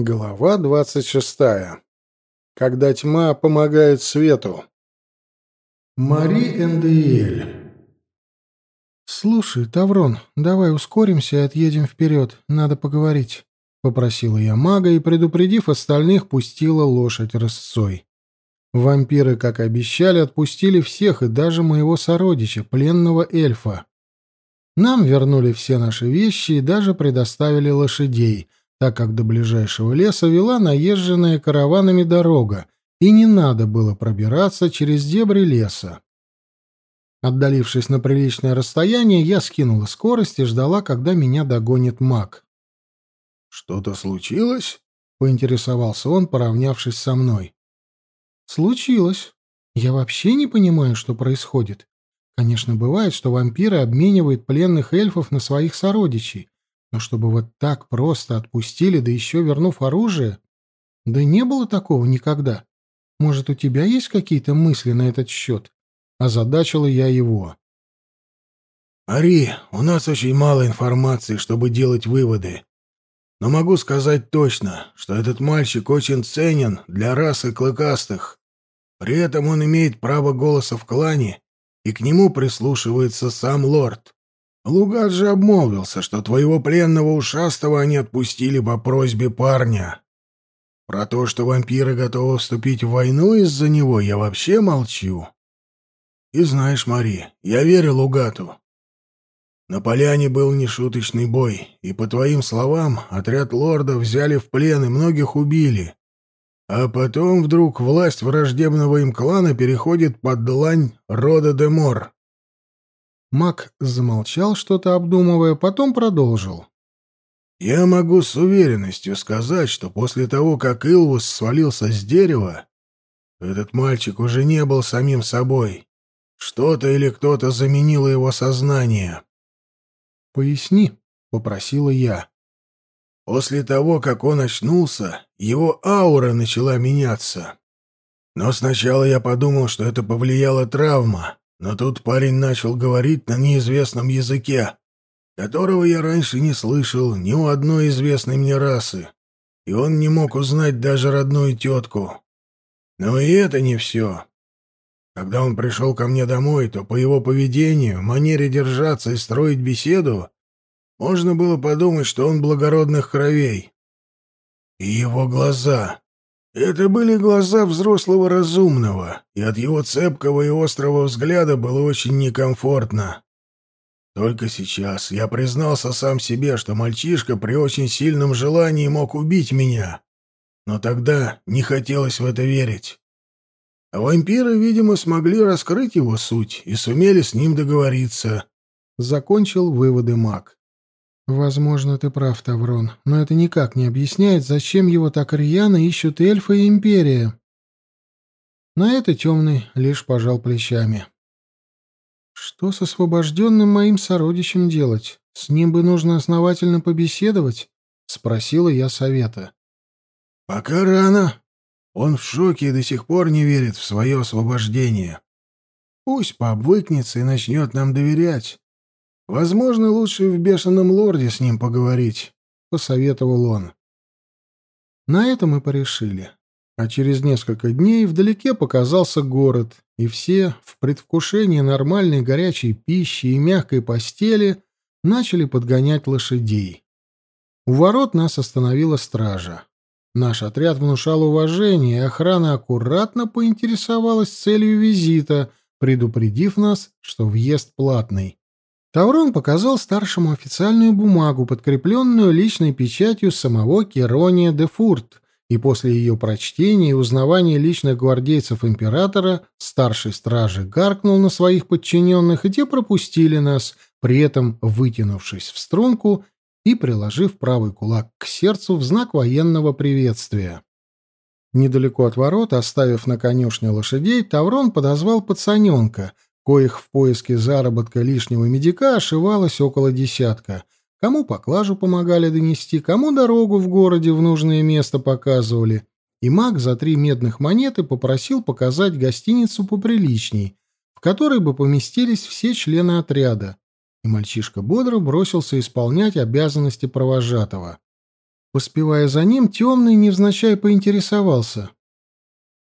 Глава двадцать шестая. Когда тьма помогает свету. Мари Эндеель. «Слушай, Таврон, давай ускоримся и отъедем вперед. Надо поговорить», — попросила я мага и, предупредив остальных, пустила лошадь рысцой. Вампиры, как обещали, отпустили всех и даже моего сородича, пленного эльфа. Нам вернули все наши вещи и даже предоставили лошадей — так как до ближайшего леса вела наезженная караванами дорога, и не надо было пробираться через дебри леса. Отдалившись на приличное расстояние, я скинула скорость и ждала, когда меня догонит маг. «Что-то случилось?» — поинтересовался он, поравнявшись со мной. «Случилось. Я вообще не понимаю, что происходит. Конечно, бывает, что вампиры обменивают пленных эльфов на своих сородичей, но чтобы вот так просто отпустили, да еще вернув оружие? Да не было такого никогда. Может, у тебя есть какие-то мысли на этот счет? Озадачила я его. «Ари, у нас очень мало информации, чтобы делать выводы. Но могу сказать точно, что этот мальчик очень ценен для расы клыкастых. При этом Лугат же обмолвился, что твоего пленного ушастого они отпустили по просьбе парня. Про то, что вампиры готовы вступить в войну из-за него, я вообще молчу. И знаешь, Мари, я верю Лугату. На поляне был нешуточный бой, и, по твоим словам, отряд лордов взяли в плен и многих убили. А потом вдруг власть враждебного им клана переходит под длань рода де Мор. Мак замолчал, что-то обдумывая, потом продолжил. «Я могу с уверенностью сказать, что после того, как Илвус свалился с дерева, этот мальчик уже не был самим собой. Что-то или кто-то заменило его сознание». «Поясни», — попросила я. «После того, как он очнулся, его аура начала меняться. Но сначала я подумал, что это повлияла травма». Но тут парень начал говорить на неизвестном языке, которого я раньше не слышал ни у одной известной мне расы, и он не мог узнать даже родную тетку. Но и это не все. Когда он пришел ко мне домой, то по его поведению, манере держаться и строить беседу, можно было подумать, что он благородных кровей. И его глаза. Это были глаза взрослого разумного, и от его цепкого и острого взгляда было очень некомфортно. Только сейчас я признался сам себе, что мальчишка при очень сильном желании мог убить меня. Но тогда не хотелось в это верить. А вампиры, видимо, смогли раскрыть его суть и сумели с ним договориться. Закончил выводы маг. Возможно, ты прав, Таврон, но это никак не объясняет, зачем его так рьяно ищут эльфы и империя. На это темный лишь пожал плечами. Что с освобожденным моим сородичем делать? С ним бы нужно основательно побеседовать, спросила я совета. Пока рано. Он в шоке и до сих пор не верит в свое освобождение. Пусть пообвыкнется и начнет нам доверять. «Возможно, лучше в бешеном лорде с ним поговорить», — посоветовал он. На это мы порешили. А через несколько дней вдалеке показался город, и все, в предвкушении нормальной горячей пищи и мягкой постели, начали подгонять лошадей. У ворот нас остановила стража. Наш отряд внушал уважение, и охрана аккуратно поинтересовалась целью визита, предупредив нас, что въезд платный. Таврон показал старшему официальную бумагу, подкрепленную личной печатью самого Керония де Фурт, и после ее прочтения и узнавания личных гвардейцев императора старший стражи гаркнул на своих подчиненных, и те пропустили нас, при этом вытянувшись в струнку и приложив правый кулак к сердцу в знак военного приветствия. Недалеко от ворот, оставив на конюшне лошадей, Таврон подозвал пацаненка — коих в поиске заработка лишнего медика ошивалось около десятка. Кому поклажу помогали донести, кому дорогу в городе в нужное место показывали. И маг за три медных монеты попросил показать гостиницу поприличней, в которой бы поместились все члены отряда. И мальчишка бодро бросился исполнять обязанности провожатого. Поспевая за ним, темный невзначай поинтересовался.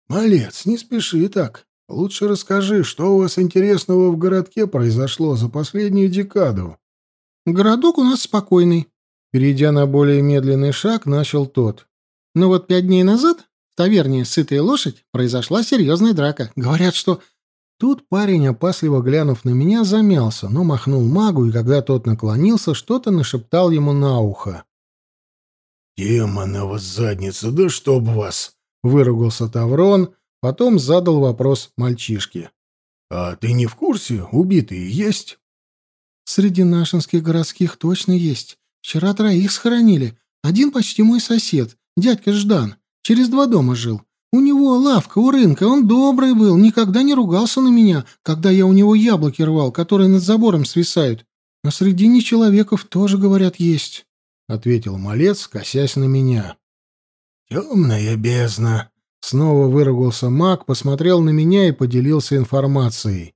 «Малец, не спеши так. Лучше расскажи, что у вас интересного в городке произошло за последнюю декаду. Городок у нас спокойный. Перейдя на более медленный шаг, начал тот. Но вот пять дней назад в таверне «Сытая лошадь» произошла серьезная драка. Говорят, что... Тут парень, опасливо глянув на меня, замялся, но махнул магу, и когда тот наклонился, что-то нашептал ему на ухо. «Демонова задница, да чтоб вас!» — выругался Таврон — Потом задал вопрос мальчишке. «А ты не в курсе? Убитые есть?» «Среди нашинских городских точно есть. Вчера троих схоронили. Один почти мой сосед, дядька Ждан. Через два дома жил. У него лавка у рынка, он добрый был, никогда не ругался на меня, когда я у него яблоки рвал, которые над забором свисают. А среди нечеловеков тоже, говорят, есть», — ответил малец, косясь на меня. «Темная бездна», Снова выругался маг, посмотрел на меня и поделился информацией.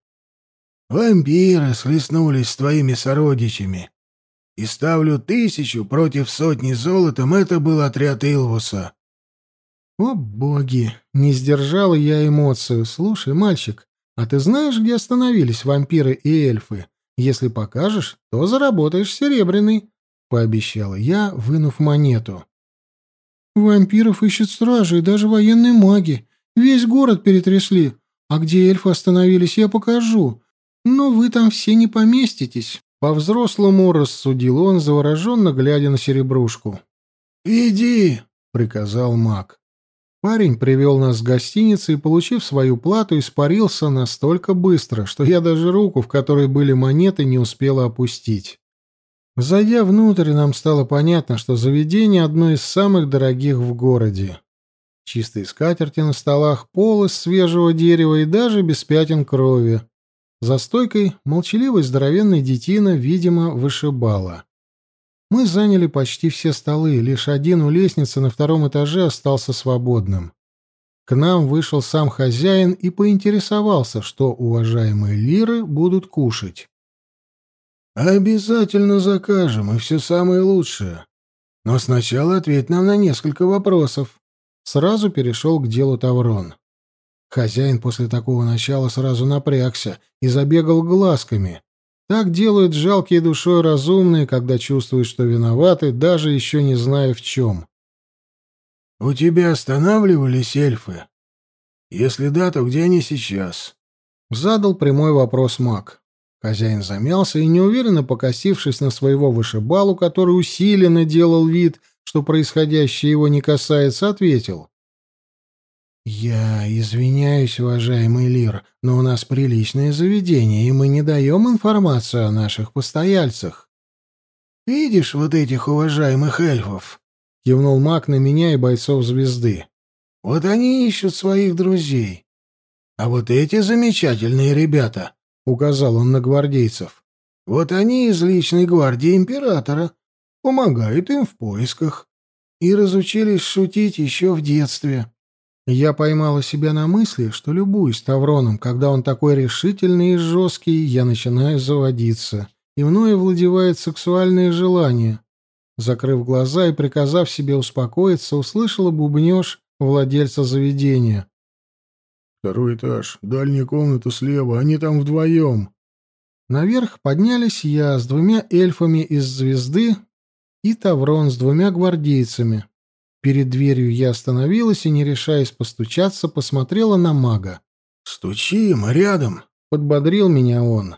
«Вампиры слеснулись с твоими сородичами. И ставлю тысячу против сотни золотом, это был отряд Илвуса». «О, боги!» — не сдержал я эмоцию. «Слушай, мальчик, а ты знаешь, где остановились вампиры и эльфы? Если покажешь, то заработаешь серебряный», — пообещал я, вынув монету. Вампиров ищет стражи и даже военные маги. Весь город перетрясли. А где эльфы остановились, я покажу. Но вы там все не поместитесь». По-взрослому рассудил он, завороженно глядя на серебрушку. «Иди!» — приказал маг. Парень привел нас к гостинице и, получив свою плату, испарился настолько быстро, что я даже руку, в которой были монеты, не успела опустить. Зайдя внутрь, нам стало понятно, что заведение одно из самых дорогих в городе. Чистые скатерти на столах, пол из свежего дерева и даже без пятен крови. За стойкой молчаливый здоровенный детина, видимо, вышибала. Мы заняли почти все столы, лишь один у лестницы на втором этаже остался свободным. К нам вышел сам хозяин и поинтересовался, что уважаемые лиры будут кушать. «Обязательно закажем, и все самое лучшее. Но сначала ответь нам на несколько вопросов». Сразу перешел к делу Таврон. Хозяин после такого начала сразу напрягся и забегал глазками. Так делают жалкие душой разумные, когда чувствуют, что виноваты, даже еще не зная в чем. «У тебя останавливались эльфы? Если да, то где они сейчас?» Задал прямой вопрос маг. Хозяин замялся и неуверенно покосившись на своего вышибалу, который усиленно делал вид, что происходящее его не касается, ответил. «Я извиняюсь, уважаемый Лир, но у нас приличное заведение, и мы не даем информацию о наших постояльцах». «Видишь вот этих уважаемых эльфов?» — кивнул маг на меня и бойцов звезды. «Вот они ищут своих друзей. А вот эти замечательные ребята...» указал он на гвардейцев. Вот они из личной гвардии императора помогают им в поисках и разучились шутить еще в детстве. Я поймала себя на мысли, что любуюсь Тавроном, когда он такой решительный и жесткий, я начинаю заводиться, и мною владевает сексуальное желание. Закрыв глаза и приказав себе успокоиться, услышала бубнеж владельца заведения. Второй этаж, дальняя комната слева, они там вдвоем. Наверх поднялись я с двумя эльфами из звезды и Таврон с двумя гвардейцами. Перед дверью я остановилась и, не решаясь постучаться, посмотрела на мага. «Стучи, мы рядом!» — подбодрил меня он.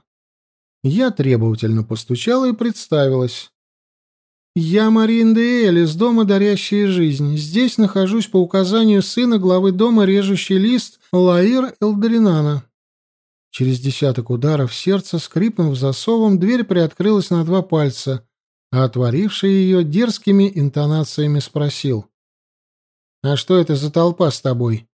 Я требовательно постучала и представилась. Я Марин Деэль из дома «Дарящая жизнь». Здесь нахожусь по указанию сына главы дома «Режущий лист» Лаир Элдринана. Через десяток ударов сердца, скрипнув засовом, дверь приоткрылась на два пальца, а отворивший ее дерзкими интонациями спросил. «А что это за толпа с тобой?»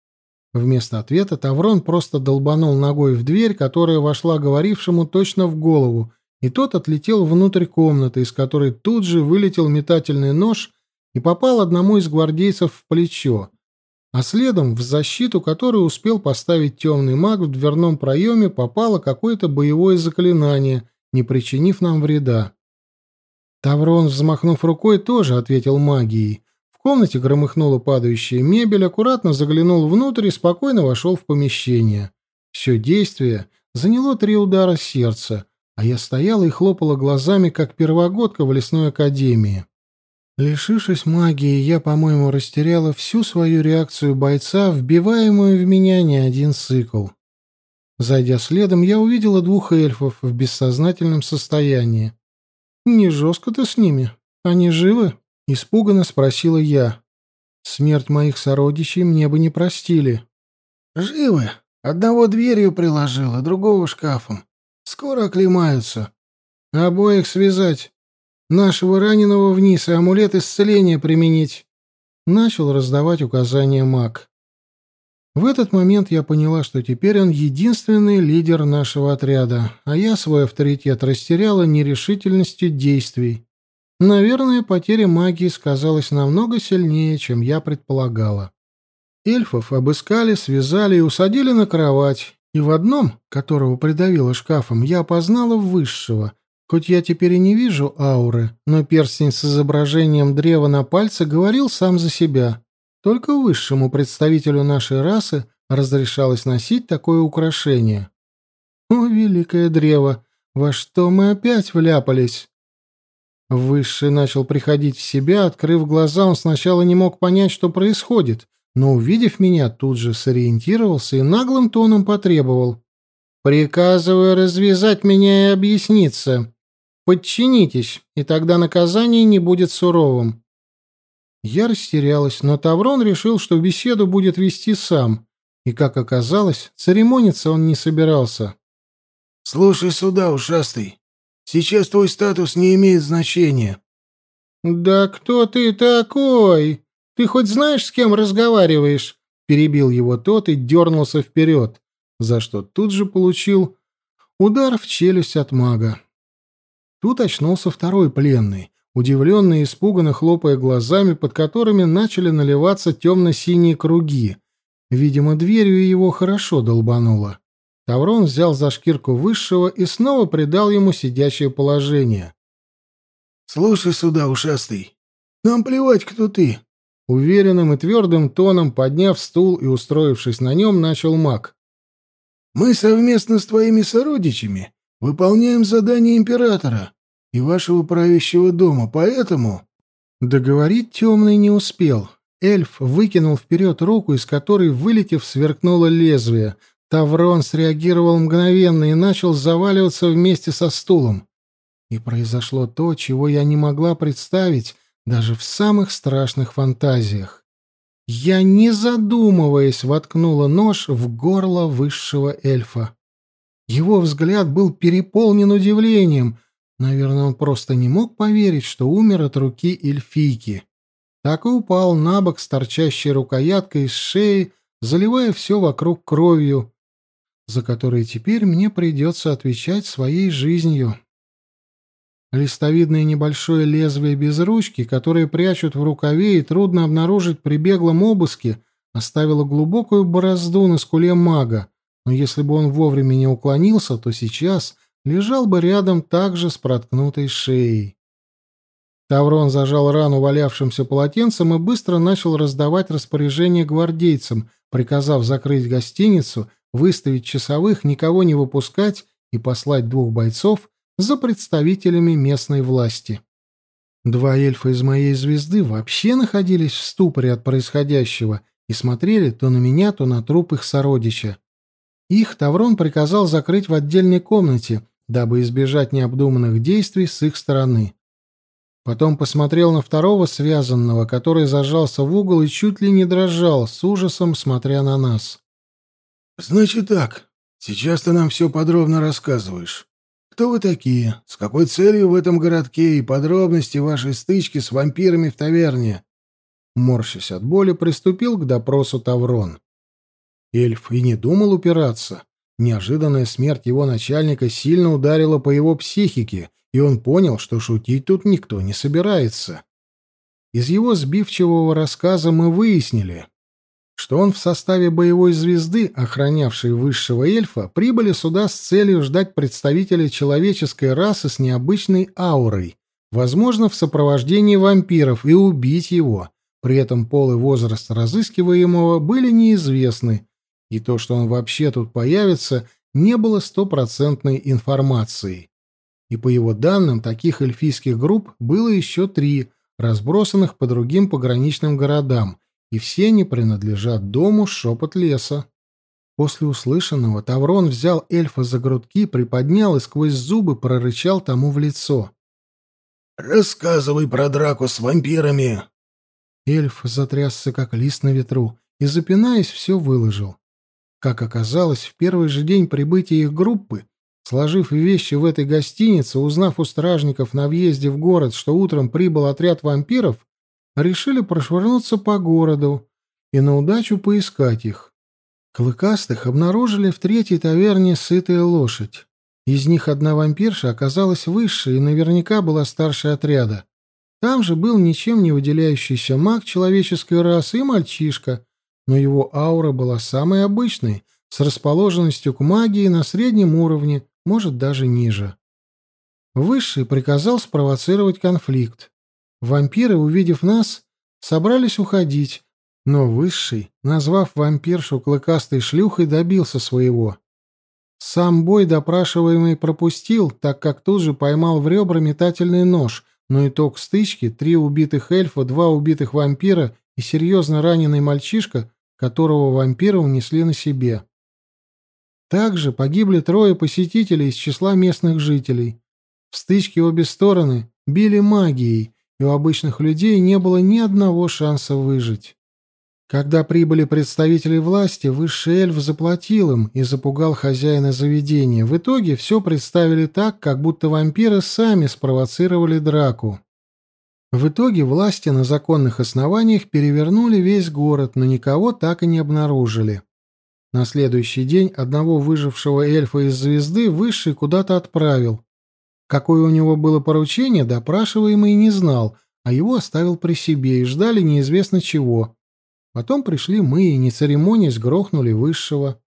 Вместо ответа Таврон просто долбанул ногой в дверь, которая вошла говорившему точно в голову — и тот отлетел внутрь комнаты, из которой тут же вылетел метательный нож и попал одному из гвардейцев в плечо, а следом в защиту, которую успел поставить темный маг в дверном проеме, попало какое-то боевое заклинание, не причинив нам вреда. Таврон, взмахнув рукой, тоже ответил магией. В комнате громыхнула падающая мебель, аккуратно заглянул внутрь и спокойно вошел в помещение. Все действие заняло три удара сердца — а я стояла и хлопала глазами, как первогодка в лесной академии. Лишившись магии, я, по-моему, растеряла всю свою реакцию бойца, вбиваемую в меня не один цикл. Зайдя следом, я увидела двух эльфов в бессознательном состоянии. «Не жестко ты с ними? Они живы?» — испуганно спросила я. «Смерть моих сородичей мне бы не простили». «Живы. Одного дверью приложила, другого шкафом. Скоро оклемаются. Обоих связать. Нашего раненого вниз и амулет исцеления применить. Начал раздавать указания маг. В этот момент я поняла, что теперь он единственный лидер нашего отряда, а я свой авторитет растеряла нерешительностью действий. Наверное, потеря магии сказалась намного сильнее, чем я предполагала. Эльфов обыскали, связали и усадили на кровать, и в одном, которого придавило шкафом, я опознала высшего. Хоть я теперь и не вижу ауры, но перстень с изображением древа на пальце говорил сам за себя. Только высшему представителю нашей расы разрешалось носить такое украшение. О, великое древо! Во что мы опять вляпались? Высший начал приходить в себя, открыв глаза, он сначала не мог понять, что происходит но, увидев меня, тут же сориентировался и наглым тоном потребовал. «Приказываю развязать меня и объясниться. Подчинитесь, и тогда наказание не будет суровым». Я растерялась, но Таврон решил, что беседу будет вести сам, и, как оказалось, церемониться он не собирался. «Слушай сюда, ушастый, сейчас твой статус не имеет значения». «Да кто ты такой?» «Ты хоть знаешь, с кем разговариваешь?» Перебил его тот и дернулся вперед, за что тут же получил удар в челюсть от мага. Тут очнулся второй пленный, удивленно и испуганно хлопая глазами, под которыми начали наливаться темно-синие круги. Видимо, дверью его хорошо долбануло. Таврон взял за шкирку высшего и снова придал ему сидячее положение. «Слушай сюда, ушастый, нам плевать, кто ты. Уверенным и твердым тоном, подняв стул и устроившись на нем, начал маг. «Мы совместно с твоими сородичами выполняем задание императора и вашего правящего дома, поэтому...» Договорить темный не успел. Эльф выкинул вперед руку, из которой, вылетев, сверкнуло лезвие. Таврон среагировал мгновенно и начал заваливаться вместе со стулом. И произошло то, чего я не могла представить, даже в самых страшных фантазиях. Я, не задумываясь, воткнула нож в горло высшего эльфа. Его взгляд был переполнен удивлением. Наверное, он просто не мог поверить, что умер от руки эльфийки. Так и упал на бок с торчащей рукояткой из шеи, заливая все вокруг кровью, за которой теперь мне придется отвечать своей жизнью. Листовидное небольшое лезвие без ручки, которое прячут в рукаве и трудно обнаружить при беглом обыске, оставило глубокую борозду на скуле мага, но если бы он вовремя не уклонился, то сейчас лежал бы рядом также с проткнутой шеей. Таврон зажал рану валявшимся полотенцем и быстро начал раздавать распоряжения гвардейцам, приказав закрыть гостиницу, выставить часовых, никого не выпускать и послать двух бойцов за представителями местной власти. Два эльфа из моей звезды вообще находились в ступоре от происходящего и смотрели то на меня, то на труп их сородича. Их Таврон приказал закрыть в отдельной комнате, дабы избежать необдуманных действий с их стороны. Потом посмотрел на второго связанного, который зажался в угол и чуть ли не дрожал, с ужасом смотря на нас. «Значит так, сейчас ты нам все подробно рассказываешь. Кто вы такие? С какой целью в этом городке и подробности вашей стычки с вампирами в таверне?» Морщась от боли, приступил к допросу Таврон. Эльф и не думал упираться. Неожиданная смерть его начальника сильно ударила по его психике, и он понял, что шутить тут никто не собирается. Из его сбивчивого рассказа мы выяснили, что он в составе боевой звезды, охранявшей высшего эльфа, прибыли сюда с целью ждать представителей человеческой расы с необычной аурой, возможно, в сопровождении вампиров, и убить его. При этом пол и возраст разыскиваемого были неизвестны, и то, что он вообще тут появится, не было стопроцентной информацией. И по его данным, таких эльфийских групп было еще три, разбросанных по другим пограничным городам – и все не принадлежат дому шепот леса. После услышанного Таврон взял эльфа за грудки, приподнял и сквозь зубы прорычал тому в лицо. «Рассказывай про драку с вампирами!» Эльф затрясся, как лист на ветру, и, запинаясь, все выложил. Как оказалось, в первый же день прибытия их группы, сложив вещи в этой гостинице, узнав у стражников на въезде в город, что утром прибыл отряд вампиров, решили прошвырнуться по городу и на удачу поискать их. Клыкастых обнаружили в третьей таверне сытая лошадь. Из них одна вампирша оказалась выше и наверняка была старше отряда. Там же был ничем не выделяющийся маг человеческой расы и мальчишка, но его аура была самой обычной, с расположенностью к магии на среднем уровне, может даже ниже. Высший приказал спровоцировать конфликт. Вампиры, увидев нас, собрались уходить, но Высший, назвав вампиршу клыкастой шлюхой, добился своего. Сам бой допрашиваемый пропустил, так как тут же поймал в ребра метательный нож, но итог стычки — три убитых эльфа, два убитых вампира и серьезно раненый мальчишка, которого вампира унесли на себе. Также погибли трое посетителей из числа местных жителей. В стычке обе стороны били магией — и у обычных людей не было ни одного шанса выжить. Когда прибыли представители власти, высший эльф заплатил им и запугал хозяина заведения. В итоге все представили так, как будто вампиры сами спровоцировали драку. В итоге власти на законных основаниях перевернули весь город, но никого так и не обнаружили. На следующий день одного выжившего эльфа из звезды высший куда-то отправил, Какое у него было поручение, допрашиваемый не знал, а его оставил при себе и ждали неизвестно чего. Потом пришли мы и, не церемонясь, грохнули высшего.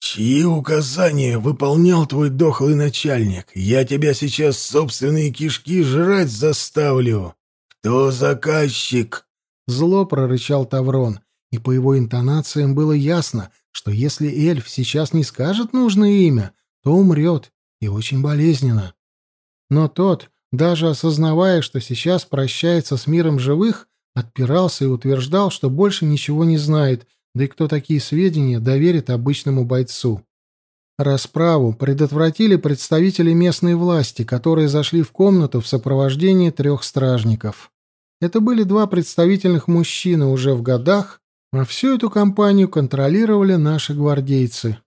«Чьи указания выполнял твой дохлый начальник? Я тебя сейчас собственные кишки жрать заставлю. Кто заказчик?» Зло прорычал Таврон, и по его интонациям было ясно, что если эльф сейчас не скажет нужное имя, то умрет, и очень болезненно. Но тот, даже осознавая, что сейчас прощается с миром живых, отпирался и утверждал, что больше ничего не знает, да и кто такие сведения доверит обычному бойцу. Расправу предотвратили представители местной власти, которые зашли в комнату в сопровождении трех стражников. Это были два представительных мужчины уже в годах, а всю эту компанию контролировали наши гвардейцы.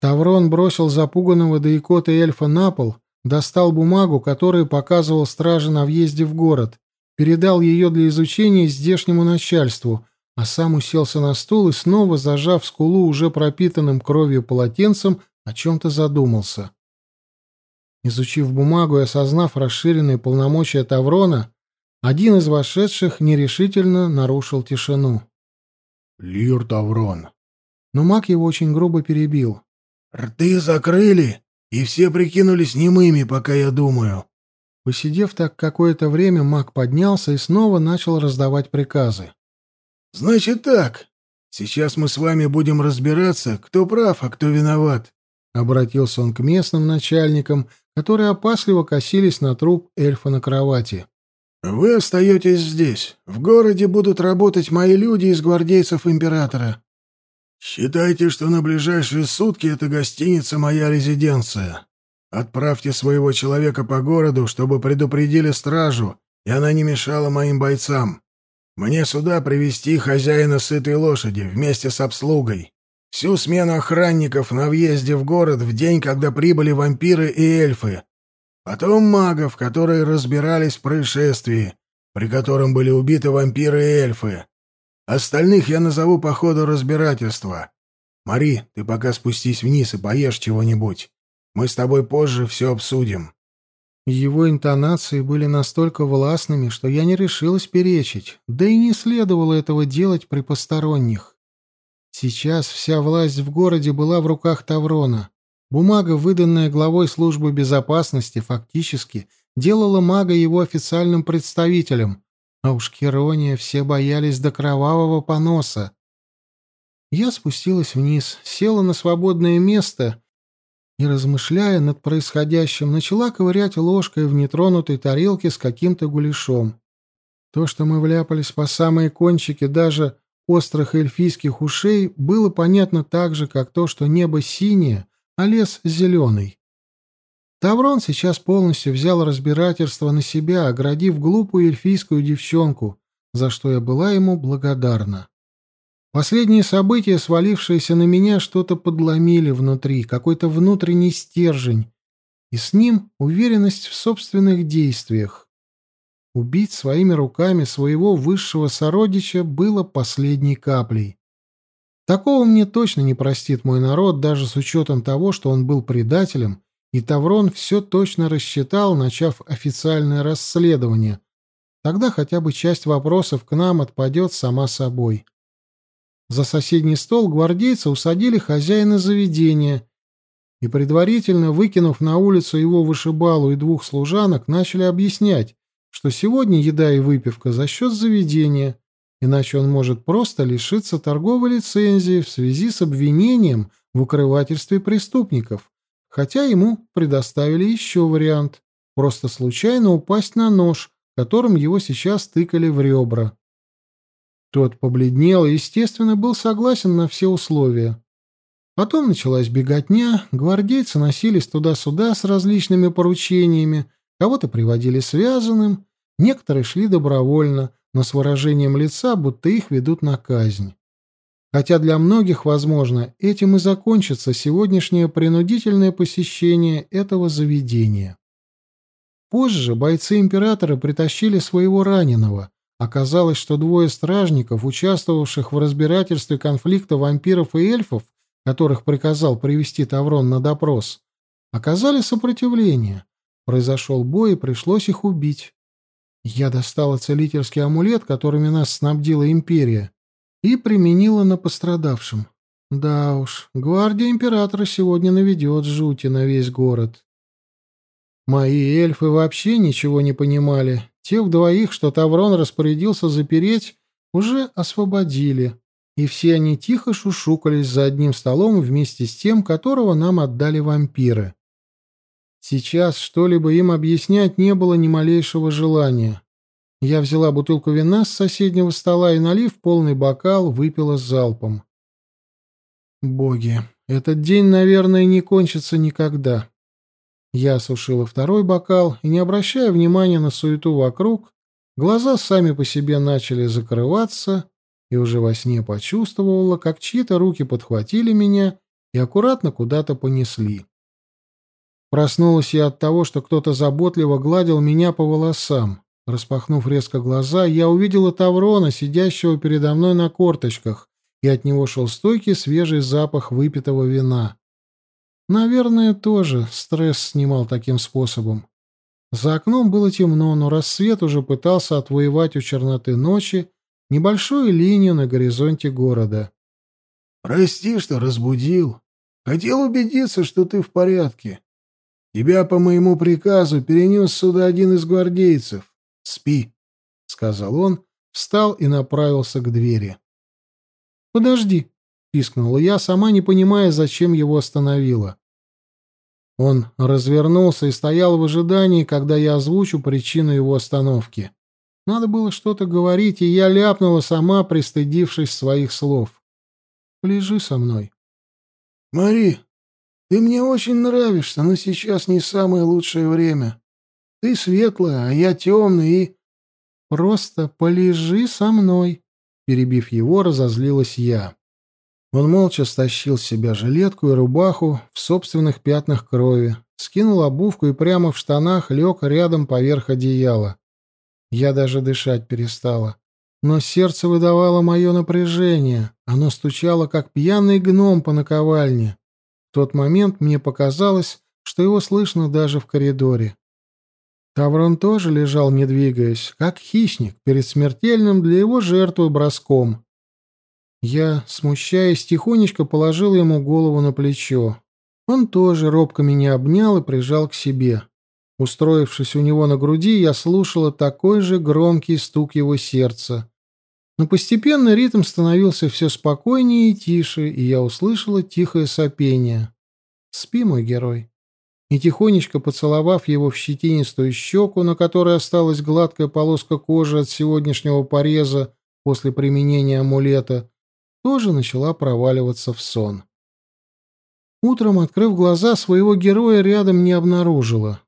Таврон бросил запуганного до икоты эльфа на пол достал бумагу, которую показывал страже на въезде в город, передал ее для изучения здешнему начальству, а сам уселся на стул и, снова зажав скулу уже пропитанным кровью полотенцем, о чем-то задумался. Изучив бумагу и осознав расширенные полномочия Таврона, один из вошедших нерешительно нарушил тишину. «Лир Таврон!» Но маг его очень грубо перебил. «Рты закрыли! и все прикинулись немыми, пока я думаю». Посидев так какое-то время, маг поднялся и снова начал раздавать приказы. «Значит так. Сейчас мы с вами будем разбираться, кто прав, а кто виноват». Обратился он к местным начальникам, которые опасливо косились на труп эльфа на кровати. «Вы остаетесь здесь. В городе будут работать мои люди из гвардейцев императора. Считайте, что на ближайшие сутки эта гостиница моя резиденция. Отправьте своего человека по городу, чтобы предупредили стражу, и она не мешала моим бойцам. Мне сюда привести хозяина сытой лошади вместе с обслугой. Всю смену Остальных я назову по ходу разбирательства. Мари, ты пока спустись вниз и поешь чего-нибудь. Мы с тобой позже все обсудим». Его интонации были настолько властными, что я не решилась перечить, да и не следовало этого делать при посторонних. Сейчас вся власть в городе была в руках Таврона. Бумага, выданная главой службы безопасности, фактически делала мага его официальным представителем, а уж Керония все боялись до кровавого поноса. Я спустилась вниз, села на свободное место и, размышляя над происходящим, начала ковырять ложкой в нетронутой тарелке с каким-то гуляшом. То, что мы вляпались по самые кончики даже острых эльфийских ушей, было понятно так же, как то, что небо синее, а лес зеленый. Таврон сейчас полностью взял разбирательство на себя, оградив глупую эльфийскую девчонку, за что я была ему благодарна. Последние события, свалившиеся на меня, что-то подломили внутри, какой-то внутренний стержень, и с ним уверенность в собственных действиях. Убить своими руками своего высшего сородича было последней каплей. Такого мне точно не простит мой народ, даже с учетом того, что он был предателем и Таврон все точно рассчитал, начав официальное расследование. Тогда хотя бы часть вопросов к нам отпадет сама собой. За соседний стол гвардейца усадили хозяина заведения и, предварительно выкинув на улицу его вышибалу и двух служанок, начали объяснять, что сегодня еда и выпивка за счет заведения, иначе он может просто лишиться торговой лицензии в связи с обвинением в укрывательстве преступников хотя ему предоставили еще вариант — просто случайно упасть на нож, которым его сейчас тыкали в ребра. Тот побледнел и, естественно, был согласен на все условия. Потом началась беготня, гвардейцы носились туда-сюда с различными поручениями, кого-то приводили связанным, некоторые шли добровольно, но с выражением лица, будто их ведут на казнь. Хотя для многих, возможно, этим и закончится сегодняшнее принудительное посещение этого заведения. Позже бойцы императора притащили своего раненого. Оказалось, что двое стражников, участвовавших в разбирательстве конфликта вампиров и эльфов, которых приказал привести Таврон на допрос, оказали сопротивление. Произошел бой, и пришлось их убить. Я достала целительский амулет, которыми нас снабдила империя, и применила на пострадавшем. Да уж, гвардия императора сегодня наведет жути на весь город. Мои эльфы вообще ничего не понимали. Тех двоих, что Таврон распорядился запереть, уже освободили, и все они тихо шушукались за одним столом вместе с тем, которого нам отдали вампиры. Сейчас что-либо им объяснять не было ни малейшего желания. Я взяла бутылку вина с соседнего стола и, налив полный бокал, выпила с залпом. Боги, этот день, наверное, не кончится никогда. Я осушила второй бокал и, не обращая внимания на суету вокруг, глаза сами по себе начали закрываться и уже во сне почувствовала, как чьи-то руки подхватили меня и аккуратно куда-то понесли. Проснулась я от того, что кто-то заботливо гладил меня по волосам. Распахнув резко глаза, я увидела Таврона, сидящего передо мной на корточках, и от него шел стойкий свежий запах выпитого вина. Наверное, тоже стресс снимал таким способом. За окном было темно, но рассвет уже пытался отвоевать у черноты ночи небольшую линию на горизонте города. «Прости, что разбудил. Хотел убедиться, что ты в порядке. Тебя по моему приказу перенес сюда один из гвардейцев. «Спи», — сказал он, встал и направился к двери. «Подожди», — пискнула я, сама не понимая, зачем его остановила. Он развернулся и стоял в ожидании, когда я озвучу причину его остановки. Надо было что-то говорить, и я ляпнула сама, пристыдившись своих слов. «Лежи со мной». «Мари, ты мне очень нравишься, но сейчас не самое лучшее время. Ты светлая, а я темный и...» «Просто полежи со мной», — перебив его, разозлилась я. Он молча стащил с себя жилетку и рубаху в собственных пятнах крови, скинул обувку и прямо в штанах лег рядом поверх одеяла. Я даже дышать перестала. Но сердце выдавало мое напряжение, оно стучало, как пьяный гном по наковальне. В тот момент мне показалось, что его слышно даже в коридоре. Таврон тоже лежал, не двигаясь, как хищник перед смертельным для его жертвы броском. Я, смущаясь, тихонечко положил ему голову на плечо. Он тоже робко меня обнял и прижал к себе. Устроившись у него на груди, я слушала такой же громкий стук его сердца. Но постепенно ритм становился все спокойнее и тише, и я услышала тихое сопение. «Спи, мой герой». И тихонечко поцеловав его в щетинистую щеку, на которой осталась гладкая полоска кожи от сегодняшнего пореза после применения амулета, тоже начала проваливаться в сон. Утром, открыв глаза, своего героя рядом не обнаружила.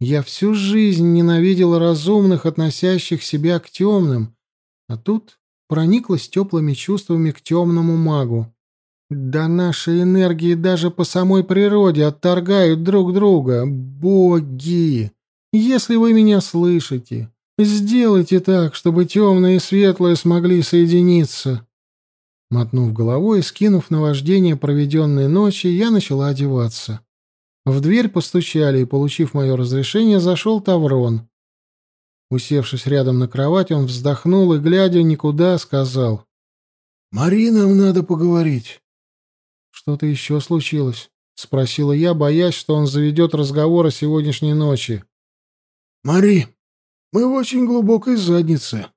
Я всю жизнь ненавидела разумных, относящих себя к темным, а тут прониклась теплыми чувствами к темному магу. Да наши энергии даже по самой природе отторгают друг друга. Боги! Если вы меня слышите, сделайте так, чтобы темное и светлое смогли соединиться. Мотнув головой и скинув на вождение проведенной ночи, я начала одеваться. В дверь постучали, и, получив мое разрешение, зашел Таврон. Усевшись рядом на кровать, он вздохнул и, глядя никуда, сказал. — "Мари, нам надо поговорить. «Что-то еще случилось?» — спросила я, боясь, что он заведет разговор о сегодняшней ночи. «Мари, мы в очень глубокой заднице.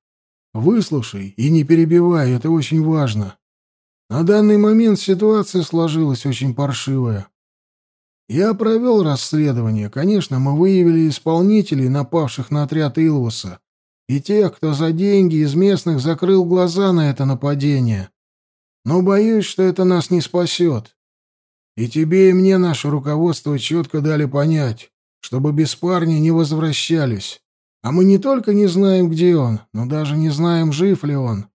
Выслушай и не перебивай, это очень важно. На данный момент ситуация сложилась очень паршивая. Я провел расследование. Конечно, мы выявили исполнителей, напавших на отряд Илвуса, и тех, кто за деньги из местных закрыл глаза на это нападение но боюсь, что это нас не спасет. И тебе, и мне наше руководство четко дали понять, чтобы без парня не возвращались. А мы не только не знаем, где он, но даже не знаем, жив ли он.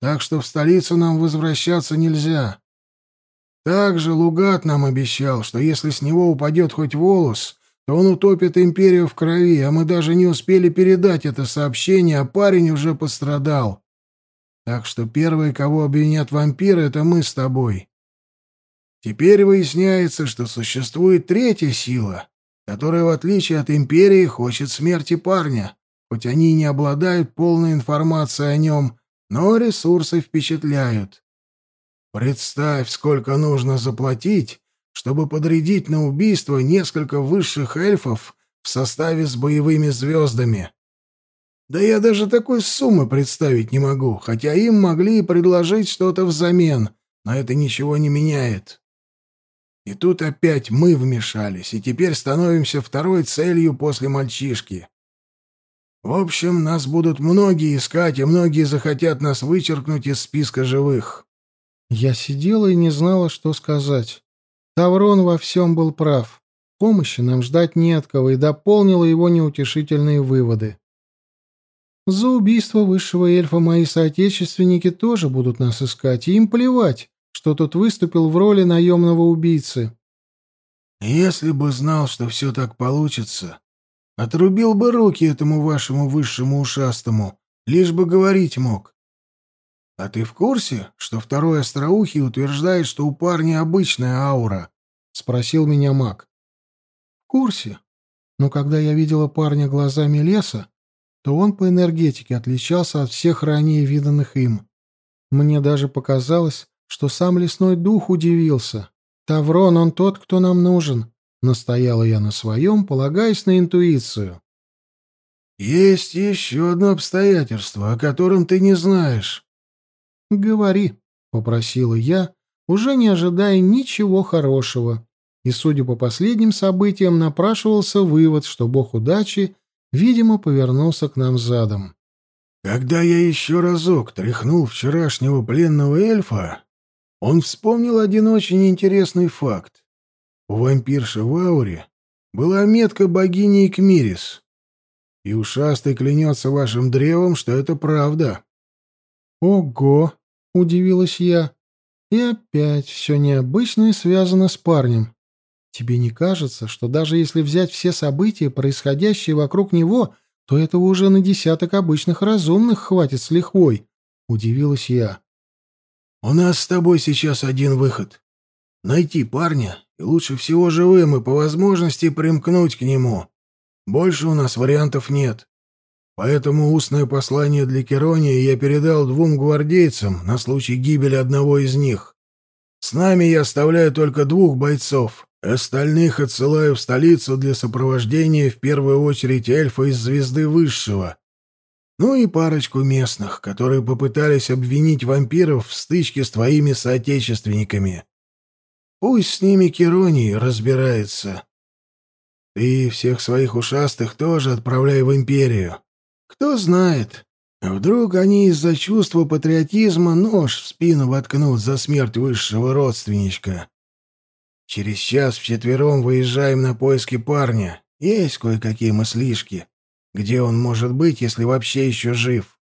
Так что в столицу нам возвращаться нельзя. Также Лугат нам обещал, что если с него упадет хоть волос, то он утопит империю в крови, а мы даже не успели передать это сообщение, а парень уже пострадал. Так что первое, кого обвинят вампиры, это мы с тобой. Теперь выясняется, что существует третья сила, которая, в отличие от Империи, хочет смерти парня, хоть они и не обладают полной информацией о нем, но ресурсы впечатляют. Представь, сколько нужно заплатить, чтобы подрядить на убийство несколько высших эльфов в составе с боевыми звездами. Да я даже такой суммы представить не могу, хотя им могли и предложить что-то взамен, но это ничего не меняет. И тут опять мы вмешались, и теперь становимся второй целью после мальчишки. В общем, нас будут многие искать, и многие захотят нас вычеркнуть из списка живых. Я сидела и не знала, что сказать. Таврон во всем был прав. Помощи нам ждать не от кого, и дополнила его неутешительные выводы. За убийство высшего эльфа мои соотечественники тоже будут нас искать, и им плевать, что тот выступил в роли наемного убийцы. Если бы знал, что все так получится, отрубил бы руки этому вашему высшему ушастому, лишь бы говорить мог. А ты в курсе, что второй остроухий утверждает, что у парня обычная аура? — спросил меня маг. — В курсе. Но когда я видела парня глазами леса, то он по энергетике отличался от всех ранее виданных им. Мне даже показалось, что сам лесной дух удивился. «Таврон, он тот, кто нам нужен», — настояла я на своем, полагаясь на интуицию. «Есть еще одно обстоятельство, о котором ты не знаешь». «Говори», — попросила я, уже не ожидая ничего хорошего. И, судя по последним событиям, напрашивался вывод, что бог удачи Видимо, повернулся к нам задом. Когда я еще разок тряхнул вчерашнего пленного эльфа, он вспомнил один очень интересный факт. У вампирши в ауре была метка богини Кмирис, И ушастый клянется вашим древом, что это правда. «Ого!» — удивилась я. «И опять все необычное связано с парнем. Тебе не кажется, что даже если взять все события, происходящие вокруг него, то этого уже на десяток обычных разумных хватит с лихвой?» — удивилась я. «У нас с тобой сейчас один выход. Найти парня, и лучше всего живым, и по возможности примкнуть к нему. Больше у нас вариантов нет. Поэтому устное послание для Керония я передал двум гвардейцам на случай гибели одного из них. С нами я оставляю только двух бойцов. Остальных отсылаю в столицу для сопровождения в первую очередь эльфа из Звезды Высшего. Ну и парочку местных, которые попытались обвинить вампиров в стычке с твоими соотечественниками. Пусть с ними Кероний разбирается. Ты всех своих ушастых тоже отправляй в Империю. Кто знает, Вдруг они из-за чувства патриотизма нож в спину воткнут за смерть высшего родственничка. Через час вчетвером выезжаем на поиски парня. Есть кое-какие мыслишки. Где он может быть, если вообще еще жив?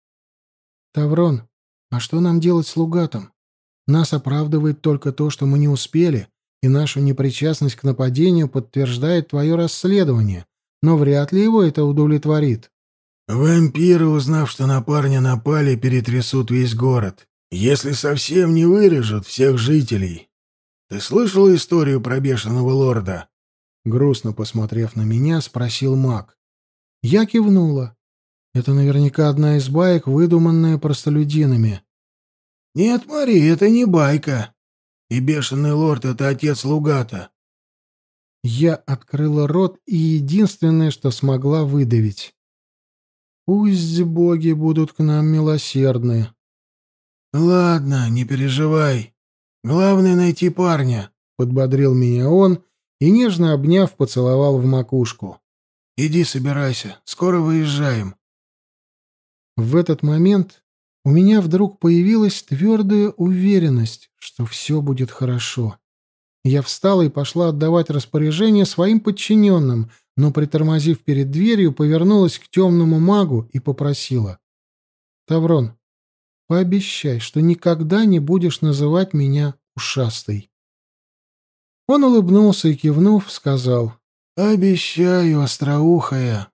Таврон, а что нам делать с Лугатом? Нас оправдывает только то, что мы не успели, и нашу непричастность к нападению подтверждает твое расследование, но вряд ли его это удовлетворит. Вампиры, узнав, что на парня напали, перетрясут весь город. Если совсем не вырежут всех жителей. Ты слышала историю про бешеного лорда? Грустно посмотрев на меня, спросил маг. Я кивнула. Это наверняка одна из баек, выдуманная простолюдинами. Нет, Мари, это не байка. И бешеный лорд — это отец Лугата. Я открыла рот, и единственное, что смогла выдавить. Пусть боги будут к нам милосердны. — Ладно, не переживай. Главное — найти парня, — подбодрил меня он и, нежно обняв, поцеловал в макушку. — Иди собирайся, скоро выезжаем. В этот момент у меня вдруг появилась твердая уверенность, что все будет хорошо. Я встала и пошла отдавать распоряжение своим подчиненным — но притормозив перед дверью, повернулась к темному магу и попросила. «Таврон, пообещай, что никогда не будешь называть меня ушастой». Он улыбнулся и, кивнув, сказал. «Обещаю, остроухая».